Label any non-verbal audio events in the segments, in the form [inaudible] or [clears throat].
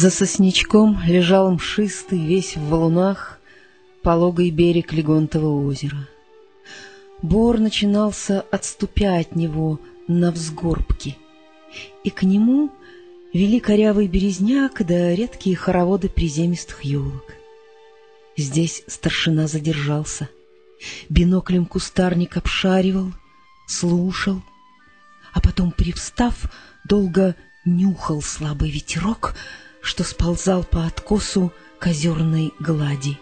За сосничком лежал мшистый, весь в валунах, пологий берег Легонтова озера. Бор начинался, отступя от него, на взгорбки, и к нему вели корявый березняк да редкие хороводы приземистых елок. Здесь старшина задержался. Биноклем кустарник обшаривал, слушал, а потом, привстав, долго нюхал слабый ветерок — что сползал по откосу к озерной глади.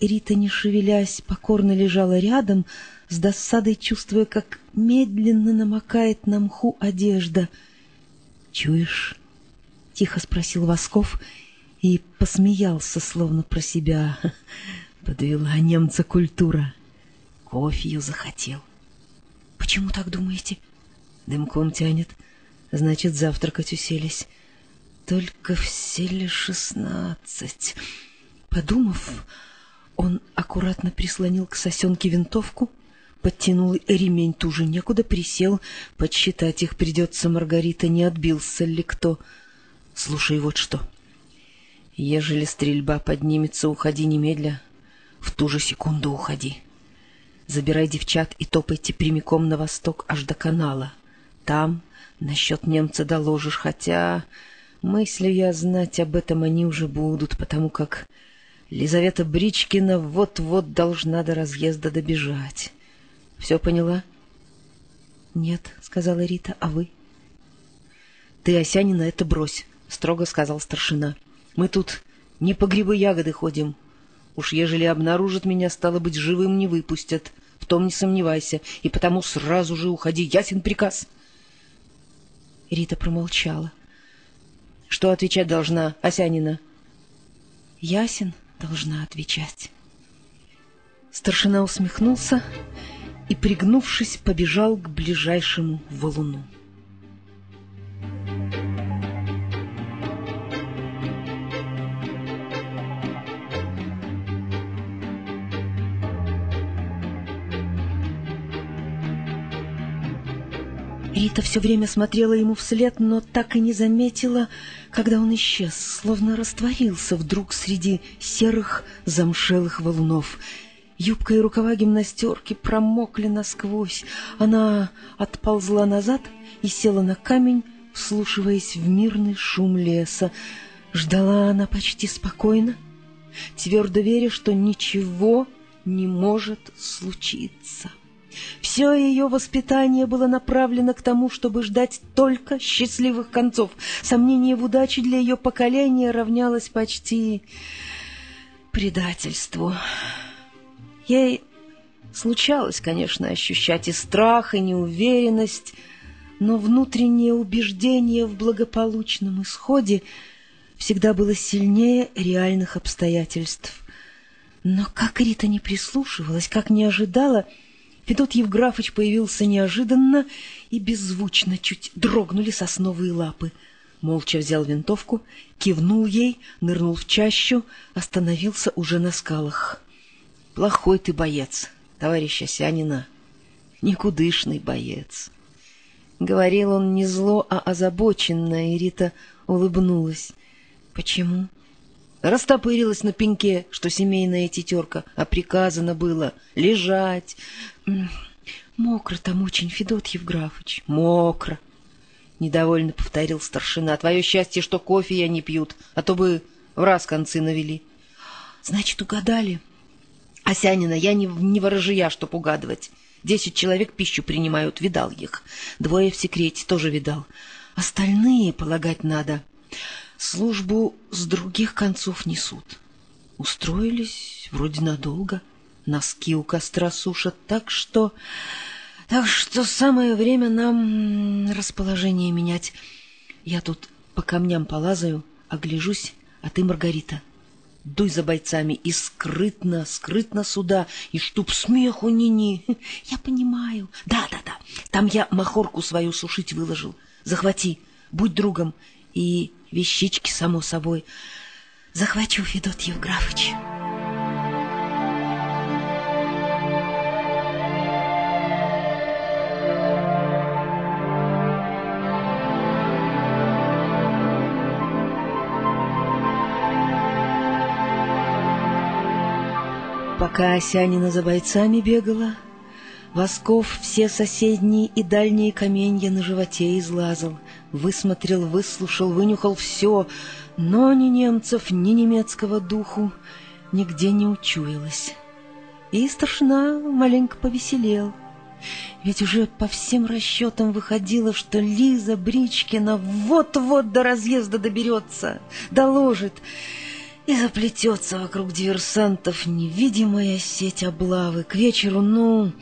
Рита, не шевелясь, покорно лежала рядом, с досадой чувствуя, как медленно намокает на мху одежда. «Чуешь?» — тихо спросил Восков и посмеялся, словно про себя. [laughs] Подвела немца культура. Кофею захотел. «Почему так думаете?» «Дымком тянет». Значит, завтракать уселись. Только все ли шестнадцать? Подумав, он аккуратно прислонил к сосенке винтовку, подтянул ремень туже некуда, присел, подсчитать их придется, Маргарита, не отбился ли кто. Слушай, вот что. Ежели стрельба поднимется, уходи немедля, в ту же секунду уходи. Забирай девчат и топайте прямиком на восток аж до канала. Там Насчет немца доложишь, хотя мыслю я знать об этом они уже будут, потому как Лизавета Бричкина вот-вот должна до разъезда добежать. Все поняла? — Нет, — сказала Рита, — а вы? — Ты, Осянина, это брось, — строго сказал старшина. — Мы тут не по грибы ягоды ходим. Уж ежели обнаружат меня, стало быть, живым не выпустят. В том не сомневайся, и потому сразу же уходи. Ясен приказ? — Рита промолчала. «Что отвечать должна, Осянина?» «Ясен должна отвечать». Старшина усмехнулся и, пригнувшись, побежал к ближайшему валуну. Рита все время смотрела ему вслед, но так и не заметила, когда он исчез, словно растворился вдруг среди серых замшелых волнов. Юбка и рукава гимнастерки промокли насквозь. Она отползла назад и села на камень, вслушиваясь в мирный шум леса. Ждала она почти спокойно, твердо веря, что ничего не может случиться. Все ее воспитание было направлено к тому, чтобы ждать только счастливых концов. Сомнение в удаче для ее поколения равнялось почти предательству. Ей случалось, конечно, ощущать и страх, и неуверенность, но внутреннее убеждение в благополучном исходе всегда было сильнее реальных обстоятельств. Но как Рита не прислушивалась, как не ожидала, Федот Евграфович появился неожиданно и беззвучно чуть дрогнули сосновые лапы. Молча взял винтовку, кивнул ей, нырнул в чащу, остановился уже на скалах. — Плохой ты боец, товарищ Осянина, никудышный боец. Говорил он не зло, а озабоченно, и Рита улыбнулась. — Почему? Растопырилась на пеньке, что семейная тетерка, а приказано было лежать. Мокро там очень, Федот Евграфович. Мокро. Недовольно повторил старшина. Твое счастье, что кофе я не пьют, а то бы в раз концы навели. Значит, угадали. Осянина, я не, не ворожия, чтоб угадывать. Десять человек пищу принимают, видал их. Двое в секрете тоже видал. Остальные, полагать надо, службу с других концов несут. Устроились вроде надолго, носки у костра сушат, так что... Так что самое время нам расположение менять. Я тут по камням полазаю, огляжусь, а ты, Маргарита, дуй за бойцами и скрытно, скрытно сюда, и чтоб смеху ни-ни. [laughs] Я понимаю. Да-да-да, там я махорку свою сушить выложил. Захвати, будь другом, и вещички, само собой. Захвачу, Федот Евграфович. Пока Осянина за бойцами бегала, Восков все соседние и дальние каменья на животе излазал, высмотрел, выслушал, вынюхал все, но ни немцев, ни немецкого духу нигде не учуялось. И старшина маленько повеселел. Ведь уже по всем расчетам выходило, что Лиза Бричкина вот-вот до разъезда доберется, доложит и заплетется вокруг диверсантов невидимая сеть облавы. К вечеру, ну,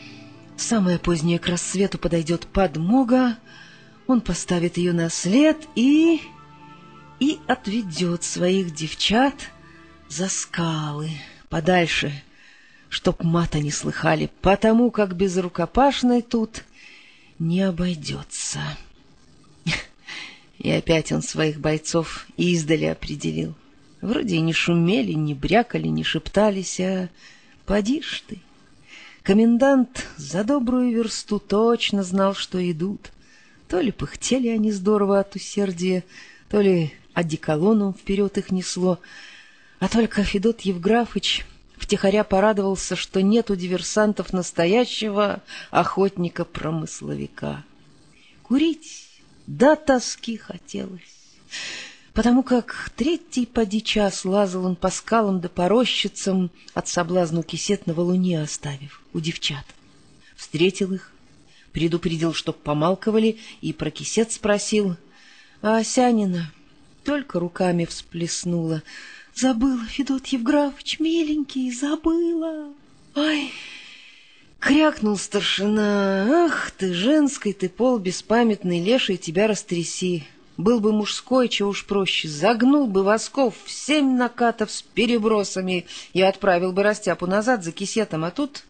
самое позднее к рассвету подойдет подмога, он поставит ее на след и... и отведет своих девчат за скалы, подальше — чтоб мата не слыхали, потому как без рукопашной тут не обойдется. И опять он своих бойцов издали определил. Вроде и не шумели, не брякали, не шептались, а поди ж ты. Комендант за добрую версту точно знал, что идут. То ли пыхтели они здорово от усердия, то ли одеколоном вперед их несло, а только Федот Евграфыч втихаря порадовался, что нет у диверсантов настоящего охотника-промысловика. Курить до тоски хотелось, потому как третий поди час лазал он по скалам да по рощицам, от соблазну кисет на валуне оставив, у девчат. Встретил их, предупредил, чтоб помалковали, и про кисет спросил, а Осянина только руками всплеснула — Забыла, Федот Евграфович, миленький, забыла. Ай, крякнул старшина. Ах ты, женской ты пол беспамятный, леший, тебя растряси. Был бы мужской, чего уж проще, загнул бы восков в семь накатов с перебросами и отправил бы растяпу назад за кисетом, а тут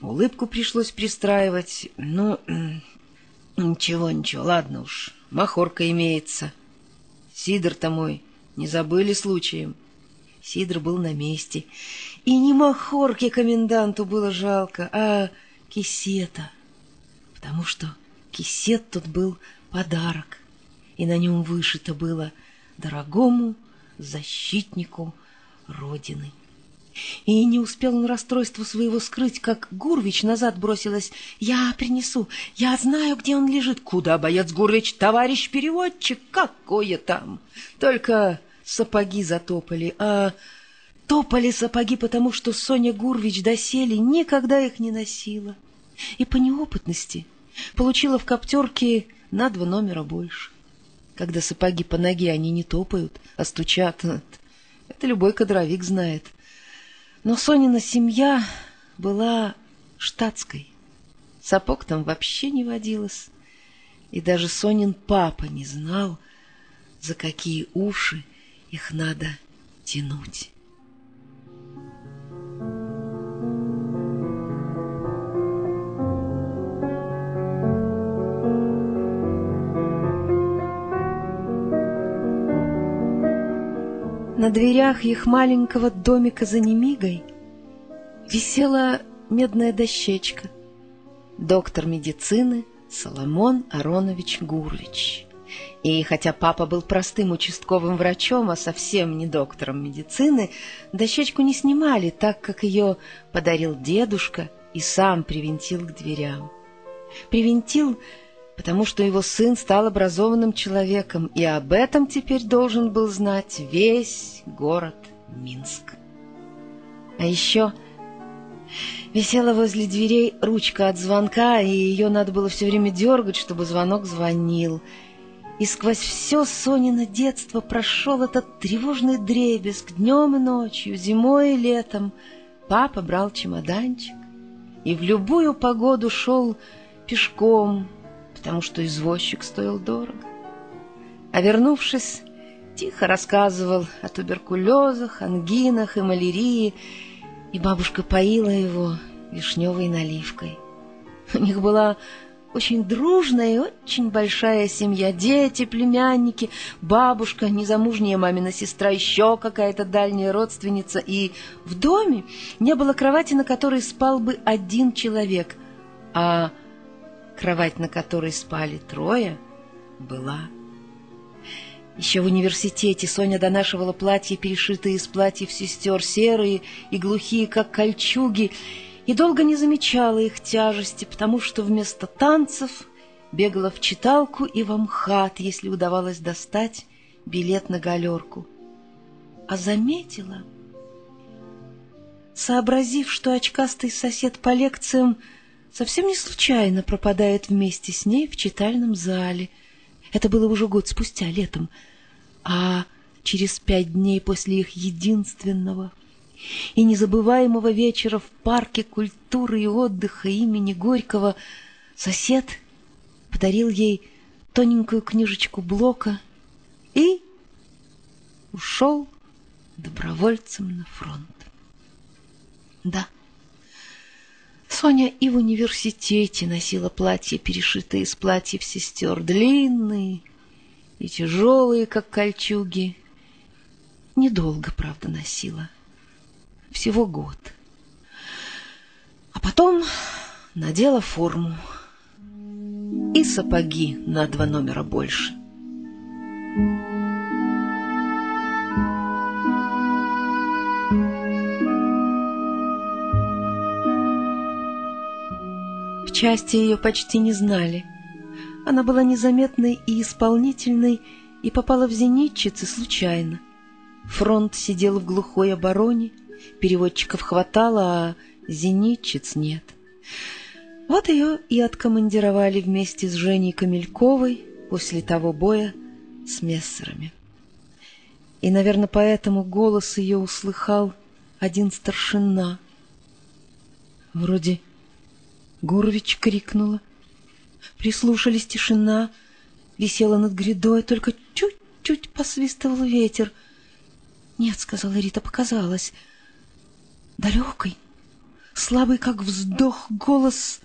улыбку пришлось пристраивать. Ну, [clears throat] ничего, ничего, ладно уж, махорка имеется. Сидор-то мой не забыли случаем? Сидор был на месте. И не махорки коменданту было жалко, а кисета. Потому что кисет тут был подарок, и на нем вышито было «Дорогому защитнику Родины». И не успел он расстройство своего скрыть, как Гурвич назад бросилась. «Я принесу, я знаю, где он лежит». «Куда, боец Гурвич, товарищ переводчик? Какое там?» «Только сапоги затопали, а топали сапоги, потому что Соня Гурвич доселе никогда их не носила. И по неопытности получила в коптерке на два номера больше. Когда сапоги по ноге они не топают, а стучат, это любой кадровик знает. Но Сонина семья была штатской. Сапог там вообще не водилось. И даже Сонин папа не знал, за какие уши их надо тянуть. На дверях их маленького домика за Немигой висела медная дощечка. Доктор медицины Соломон Аронович Гурвич. И хотя папа был простым участковым врачом, а совсем не доктором медицины, дощечку не снимали, так как ее подарил дедушка и сам привинтил к дверям. Привинтил, потому что его сын стал образованным человеком, и об этом теперь должен был знать весь город Минск. А еще висела возле дверей ручка от звонка, и ее надо было все время дергать, чтобы звонок звонил — и сквозь все Сонино детство прошел этот тревожный дребезг днем и ночью, зимой и летом. Папа брал чемоданчик и в любую погоду шел пешком, потому что извозчик стоил дорого. А вернувшись, тихо рассказывал о туберкулезах, ангинах и малярии, и бабушка поила его вишневой наливкой. У них была очень дружная и очень большая семья. Дети, племянники, бабушка, незамужняя мамина сестра, еще какая-то дальняя родственница. И в доме не было кровати, на которой спал бы один человек, а кровать, на которой спали трое, была. Еще в университете Соня донашивала платья, перешитые из платьев сестер, серые и глухие, как кольчуги, и долго не замечала их тяжести, потому что вместо танцев бегала в читалку и в Амхат, если удавалось достать билет на галерку. А заметила, сообразив, что очкастый сосед по лекциям совсем не случайно пропадает вместе с ней в читальном зале. Это было уже год спустя, летом, а через пять дней после их единственного и незабываемого вечера в парке культуры и отдыха имени Горького сосед подарил ей тоненькую книжечку Блока и ушел добровольцем на фронт. Да, Соня и в университете носила платья, перешитые из платьев сестер, длинные и тяжелые, как кольчуги. Недолго, правда, носила. Всего год. А потом надела форму и сапоги на два номера больше. В части ее почти не знали. Она была незаметной и исполнительной и попала в зенитчицы случайно. Фронт сидел в глухой обороне, переводчиков хватало, а зенитчиц нет. Вот ее и откомандировали вместе с Женей Камельковой после того боя с мессерами. И, наверное, поэтому голос ее услыхал один старшина. Вроде Гурович крикнула. Прислушались, тишина висела над грядой, только чуть-чуть посвистывал ветер. «Нет», — сказала Рита, — «показалось». Далекий, слабый, как вздох, голос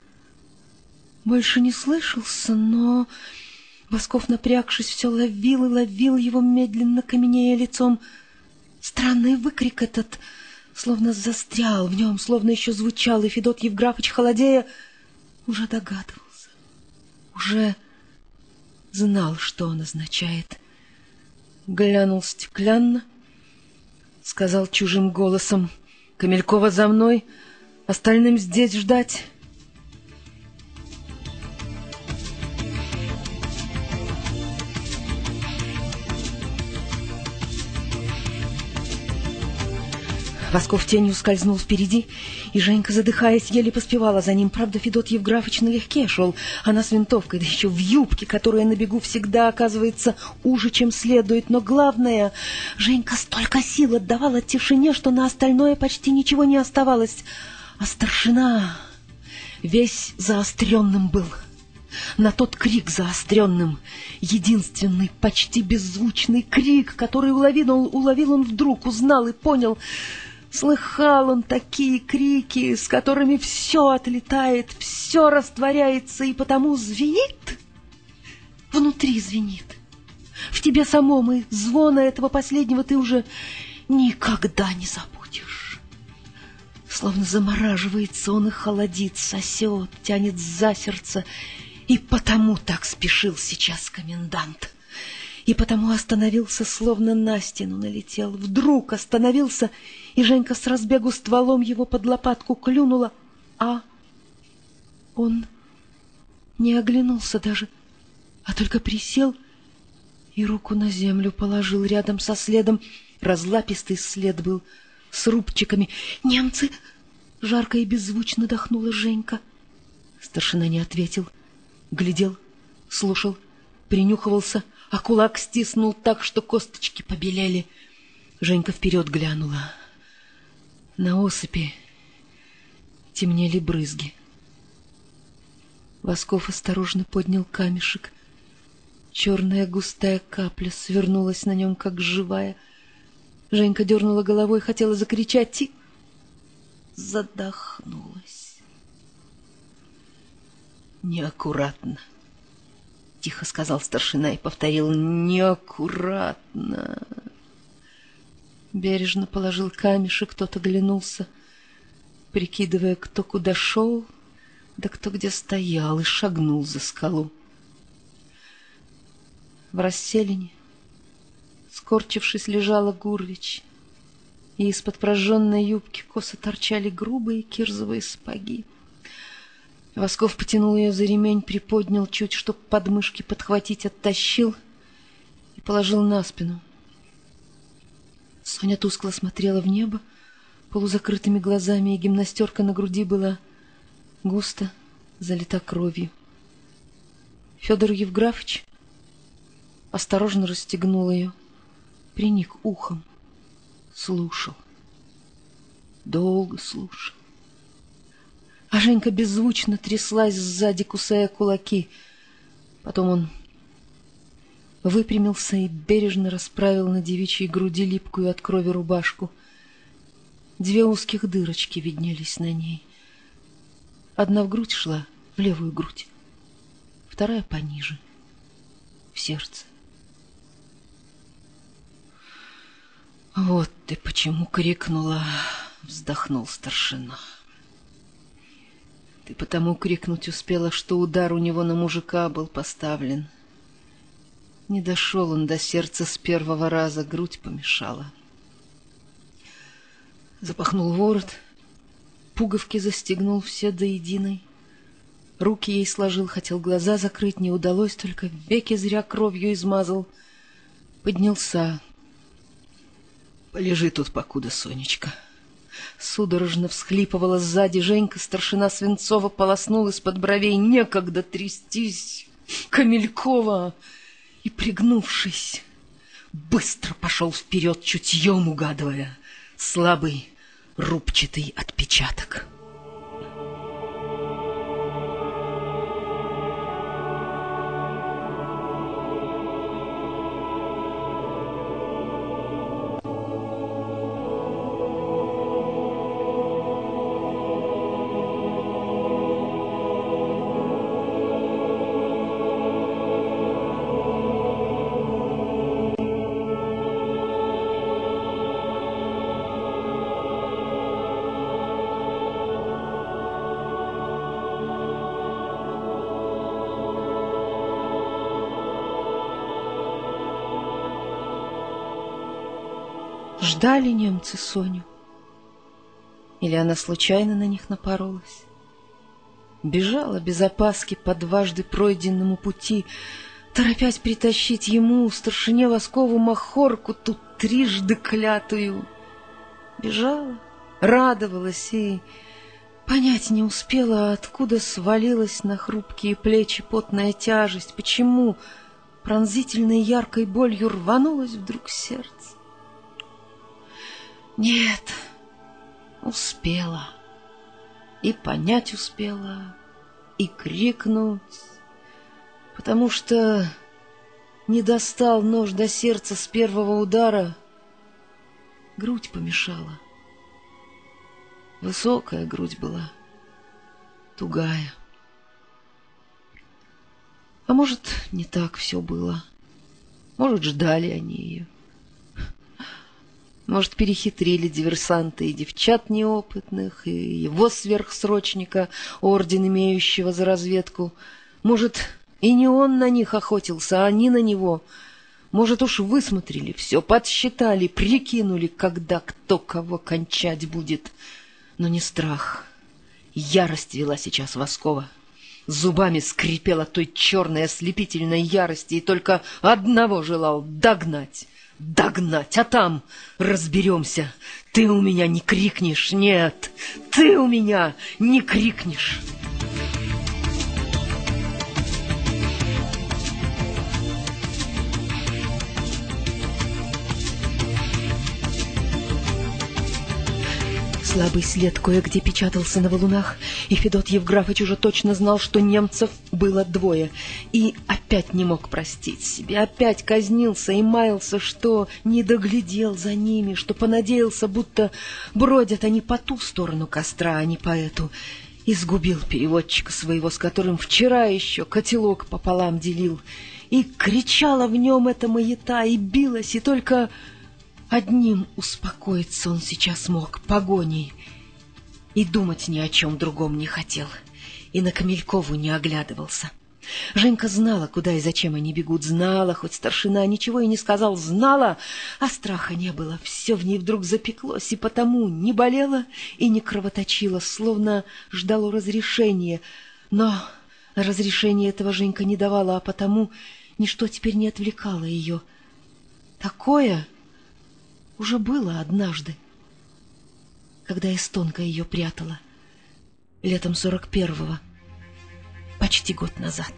больше не слышался, но Восков, напрягшись, все ловил и ловил его медленно каменея лицом. Странный выкрик этот словно застрял в нем, словно еще звучал, и Федот Евграфович, холодея, уже догадывался, уже знал, что он означает. Глянул стеклянно, сказал чужим голосом, «Камелькова за мной, остальным здесь ждать». Восков тенью скользнул впереди, и Женька, задыхаясь, еле поспевала за ним. Правда, Федот Евграфович налегке шел, она с винтовкой, да еще в юбке, которая на бегу всегда оказывается уже, чем следует. Но главное, Женька столько сил отдавала тишине, что на остальное почти ничего не оставалось. А старшина весь заостренным был. На тот крик заостренным, единственный, почти беззвучный крик, который уловил он, уловил он вдруг, узнал и понял — Слыхал он такие крики, с которыми все отлетает, все растворяется, и потому звенит, внутри звенит. В тебе самом и звона этого последнего ты уже никогда не забудешь. Словно замораживается он и холодит, сосет, тянет за сердце, и потому так спешил сейчас комендант и потому остановился, словно на стену налетел. Вдруг остановился, и Женька с разбегу стволом его под лопатку клюнула, а он не оглянулся даже, а только присел и руку на землю положил рядом со следом. Разлапистый след был с рубчиками. «Немцы!» — жарко и беззвучно дохнула Женька. Старшина не ответил, глядел, слушал, принюхивался — а кулак стиснул так, что косточки побелели. Женька вперед глянула. На осыпи темнели брызги. Восков осторожно поднял камешек. Черная густая капля свернулась на нем, как живая. Женька дернула головой, хотела закричать и задохнулась. Неаккуратно тихо сказал старшина и повторил «неаккуратно». Бережно положил камешек, кто-то глянулся, прикидывая, кто куда шел, да кто где стоял, и шагнул за скалу. В расселине Скорчившись, лежала Гурвич, и из-под прожженной юбки косо торчали грубые кирзовые спаги. Восков потянул ее за ремень, приподнял чуть, чтоб подмышки подхватить, оттащил и положил на спину. Соня тускло смотрела в небо полузакрытыми глазами, и гимнастерка на груди была густо залита кровью. Федор Евграфович осторожно расстегнул ее, приник ухом, слушал. Долго слушал. А Женька беззвучно тряслась сзади, кусая кулаки. Потом он выпрямился и бережно расправил на девичьей груди липкую от крови рубашку. Две узких дырочки виднелись на ней. Одна в грудь шла, в левую грудь, вторая пониже, в сердце. «Вот ты почему крикнула!» — вздохнул старшина. «Ты потому крикнуть успела, что удар у него на мужика был поставлен. Не дошел он до сердца с первого раза, грудь помешала. Запахнул ворот, пуговки застегнул все до единой. Руки ей сложил, хотел глаза закрыть, не удалось, только веки зря кровью измазал. Поднялся. Полежи тут покуда, Сонечка. Судорожно всхлипывала сзади Женька, старшина Свинцова полоснул из-под бровей. Некогда трястись, Камелькова! И, пригнувшись, быстро пошел вперед, чутьем угадывая слабый рубчатый отпечаток. Ждали немцы Соню? Или она случайно на них напоролась? Бежала без опаски по дважды пройденному пути, торопясь притащить ему, старшине Воскову, махорку, тут трижды клятую. Бежала, радовалась и понять не успела, откуда свалилась на хрупкие плечи потная тяжесть, почему пронзительной яркой болью рванулось вдруг сердце. Нет, успела. И понять успела, и крикнуть, потому что не достал нож до сердца с первого удара. Грудь помешала. Высокая грудь была, тугая. А может, не так все было. Может, ждали они ее. Может, перехитрили диверсанты и девчат неопытных, и его сверхсрочника, орден имеющего за разведку. Может, и не он на них охотился, а они на него. Может, уж высмотрели, все подсчитали, прикинули, когда кто кого кончать будет. Но не страх. Ярость вела сейчас Воскова. Зубами скрипела той черной ослепительной ярости и только одного желал — догнать догнать, а там разберемся. Ты у меня не крикнешь, нет, ты у меня не крикнешь. Слабый след кое-где печатался на валунах, и Федот Евграфович уже точно знал, что немцев было двое, и опять не мог простить себе, опять казнился и маялся, что не доглядел за ними, что понадеялся, будто бродят они по ту сторону костра, а не по эту, и сгубил переводчика своего, с которым вчера еще котелок пополам делил, и кричала в нем эта маята, и билась, и только Одним успокоиться он сейчас мог, погоней, и думать ни о чем другом не хотел, и на Камелькову не оглядывался. Женька знала, куда и зачем они бегут, знала, хоть старшина ничего и не сказал, знала, а страха не было. Все в ней вдруг запеклось, и потому не болело и не кровоточило, словно ждало разрешения. Но разрешения этого Женька не давала, а потому ничто теперь не отвлекало ее. Такое уже было однажды, когда эстонка ее прятала, летом сорок первого почти год назад.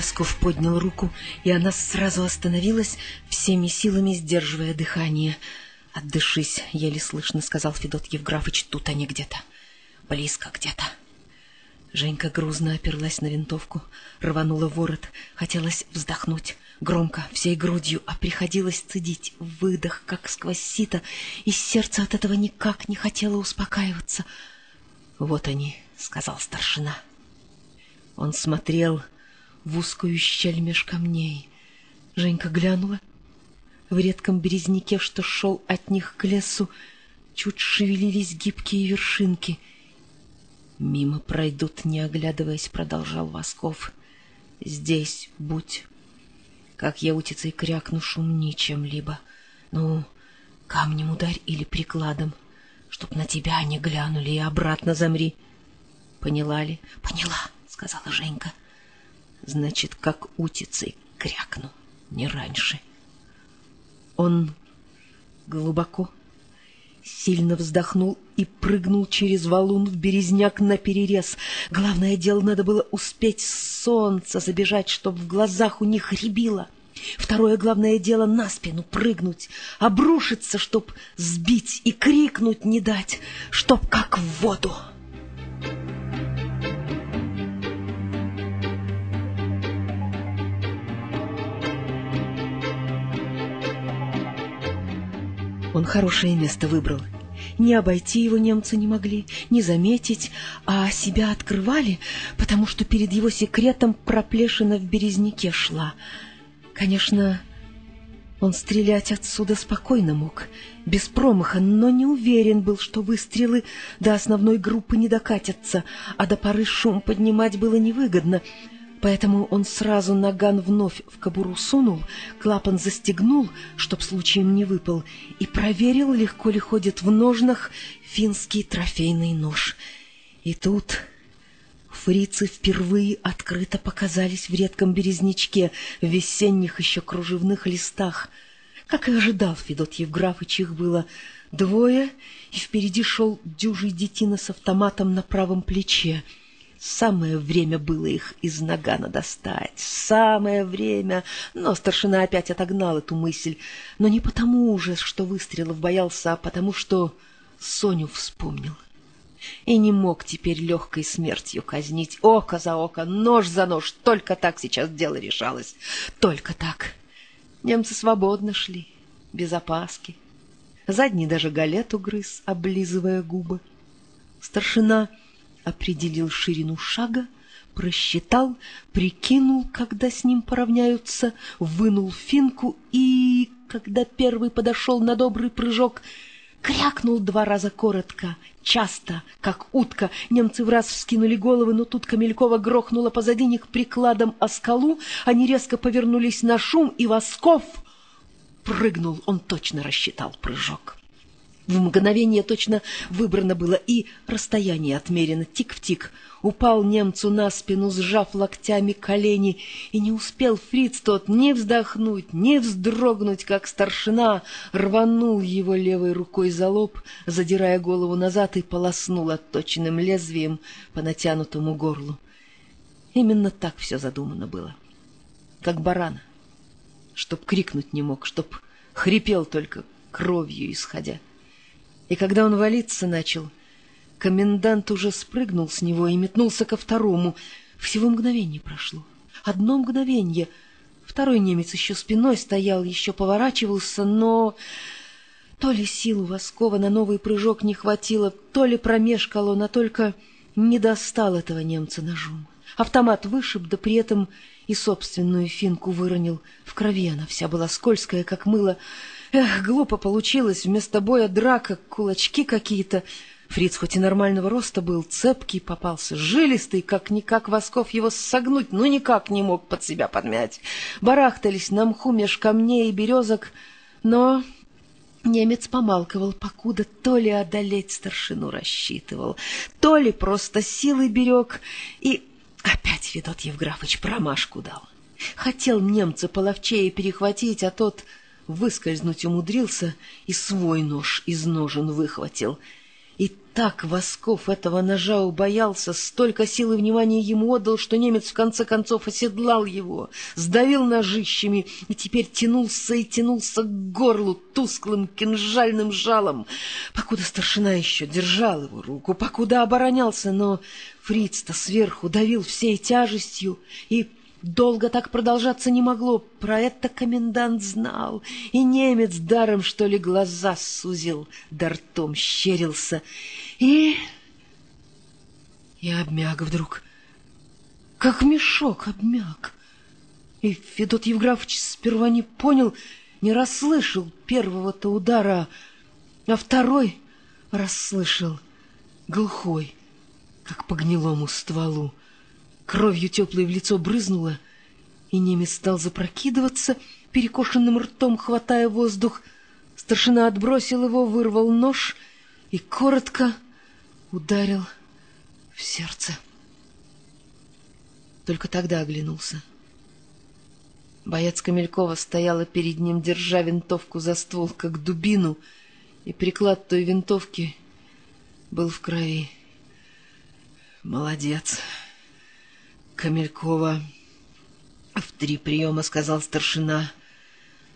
Восков поднял руку, и она сразу остановилась, всеми силами сдерживая дыхание — «Отдышись», — еле слышно сказал Федот Евграфыч, — «тут они где-то, близко где-то». Женька грузно оперлась на винтовку, рванула ворот, хотелось вздохнуть громко, всей грудью, а приходилось цедить выдох, как сквозь сито, и сердце от этого никак не хотело успокаиваться. «Вот они», — сказал старшина. Он смотрел в узкую щель меж камней. Женька глянула в редком березняке, что шел от них к лесу, чуть шевелились гибкие вершинки. Мимо пройдут, не оглядываясь, продолжал Восков. Здесь будь. Как я утицей крякну, шумни чем-либо. Ну, камнем ударь или прикладом, чтоб на тебя не глянули и обратно замри. Поняла ли? Поняла, сказала Женька. Значит, как утицей крякну, не раньше. — он глубоко, сильно вздохнул и прыгнул через валун в березняк на перерез. Главное дело, надо было успеть солнце забежать, чтоб в глазах у них рябило. Второе главное дело — на спину прыгнуть, обрушиться, чтоб сбить и крикнуть не дать, чтоб как в воду. Он хорошее место выбрал. Не обойти его немцы не могли, не заметить, а себя открывали, потому что перед его секретом проплешина в березняке шла. Конечно, он стрелять отсюда спокойно мог, без промаха, но не уверен был, что выстрелы до основной группы не докатятся, а до поры шум поднимать было невыгодно — Поэтому он сразу наган вновь в кобуру сунул, клапан застегнул, чтоб случаем не выпал, и проверил, легко ли ходит в ножнах финский трофейный нож. И тут фрицы впервые открыто показались в редком березнячке, в весенних еще кружевных листах. Как и ожидал Федот Евграфыч, их было двое, и впереди шел дюжий детина с автоматом на правом плече — Самое время было их из нагана достать, самое время. Но старшина опять отогнал эту мысль. Но не потому же, что выстрелов боялся, а потому что Соню вспомнил. И не мог теперь легкой смертью казнить. Око за око, нож за нож. Только так сейчас дело решалось. Только так. Немцы свободно шли, без опаски. Задний даже галету грыз, облизывая губы. Старшина определил ширину шага, просчитал, прикинул, когда с ним поравняются, вынул финку и, когда первый подошел на добрый прыжок, крякнул два раза коротко, часто, как утка. Немцы в раз вскинули головы, но тут Камелькова грохнула позади них прикладом о скалу, они резко повернулись на шум, и Восков прыгнул, он точно рассчитал прыжок. В мгновение точно выбрано было и расстояние отмерено, тик в тик. Упал немцу на спину, сжав локтями колени, и не успел фриц тот ни вздохнуть, ни вздрогнуть, как старшина рванул его левой рукой за лоб, задирая голову назад и полоснул отточенным лезвием по натянутому горлу. Именно так все задумано было, как барана, чтоб крикнуть не мог, чтоб хрипел только кровью исходя. И когда он валиться начал, комендант уже спрыгнул с него и метнулся ко второму. Всего мгновение прошло. Одно мгновение. Второй немец еще спиной стоял, еще поворачивался, но... То ли сил у Воскова на новый прыжок не хватило, то ли промешкал он, а только не достал этого немца ножом. Автомат вышиб, да при этом и собственную финку выронил. В крови она вся была скользкая, как мыло. Эх, глупо получилось, вместо боя драка, кулачки какие-то. Фриц хоть и нормального роста был, цепкий попался, жилистый, как-никак Восков его согнуть, но никак не мог под себя подмять. Барахтались на мху меж камней и березок, но Немец помалковал, покуда то ли одолеть старшину рассчитывал, то ли просто силы берег, и опять Федот Евграфович промашку дал. Хотел немца половчее перехватить, а тот выскользнуть умудрился и свой нож из ножен выхватил — и так Восков этого ножа убоялся, столько сил и внимания ему отдал, что немец в конце концов оседлал его, сдавил ножищами и теперь тянулся и тянулся к горлу тусклым кинжальным жалом, покуда старшина еще держал его руку, покуда оборонялся, но Фриц-то сверху давил всей тяжестью и Долго так продолжаться не могло, про это комендант знал, и немец даром, что ли, глаза сузил, да ртом щерился, и... Я обмяк вдруг, как мешок обмяк. И Федот Евграфович сперва не понял, не расслышал первого-то удара, а второй расслышал, глухой, как по гнилому стволу. Кровью теплой в лицо брызнуло, и немец стал запрокидываться, перекошенным ртом хватая воздух. Старшина отбросил его, вырвал нож и коротко ударил в сердце. Только тогда оглянулся. Боец Камелькова стояла перед ним, держа винтовку за ствол, как дубину, и приклад той винтовки был в крови. «Молодец!» Камелькова. В три приема сказал старшина.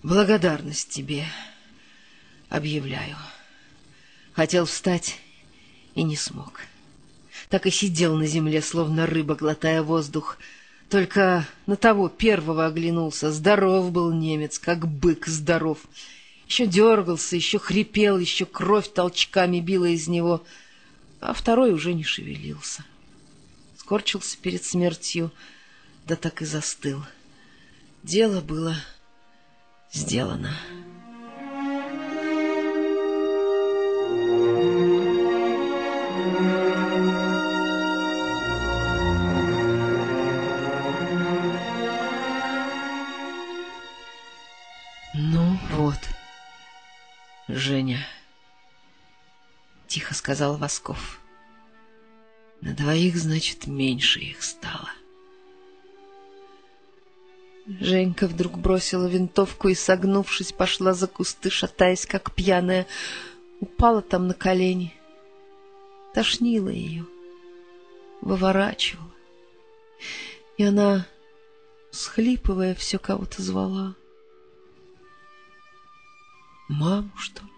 Благодарность тебе. Объявляю. Хотел встать и не смог. Так и сидел на земле, словно рыба, глотая воздух. Только на того первого оглянулся. Здоров был немец, как бык здоров. Еще дергался, еще хрипел, еще кровь толчками била из него, а второй уже не шевелился скорчился перед смертью, да так и застыл. Дело было сделано. «Ну вот, Женя», — тихо сказал Восков. На двоих, значит, меньше их стало. Женька вдруг бросила винтовку и, согнувшись, пошла за кусты, шатаясь, как пьяная. Упала там на колени. Тошнила ее, выворачивала. И она, схлипывая, все кого-то звала. Маму, что ли?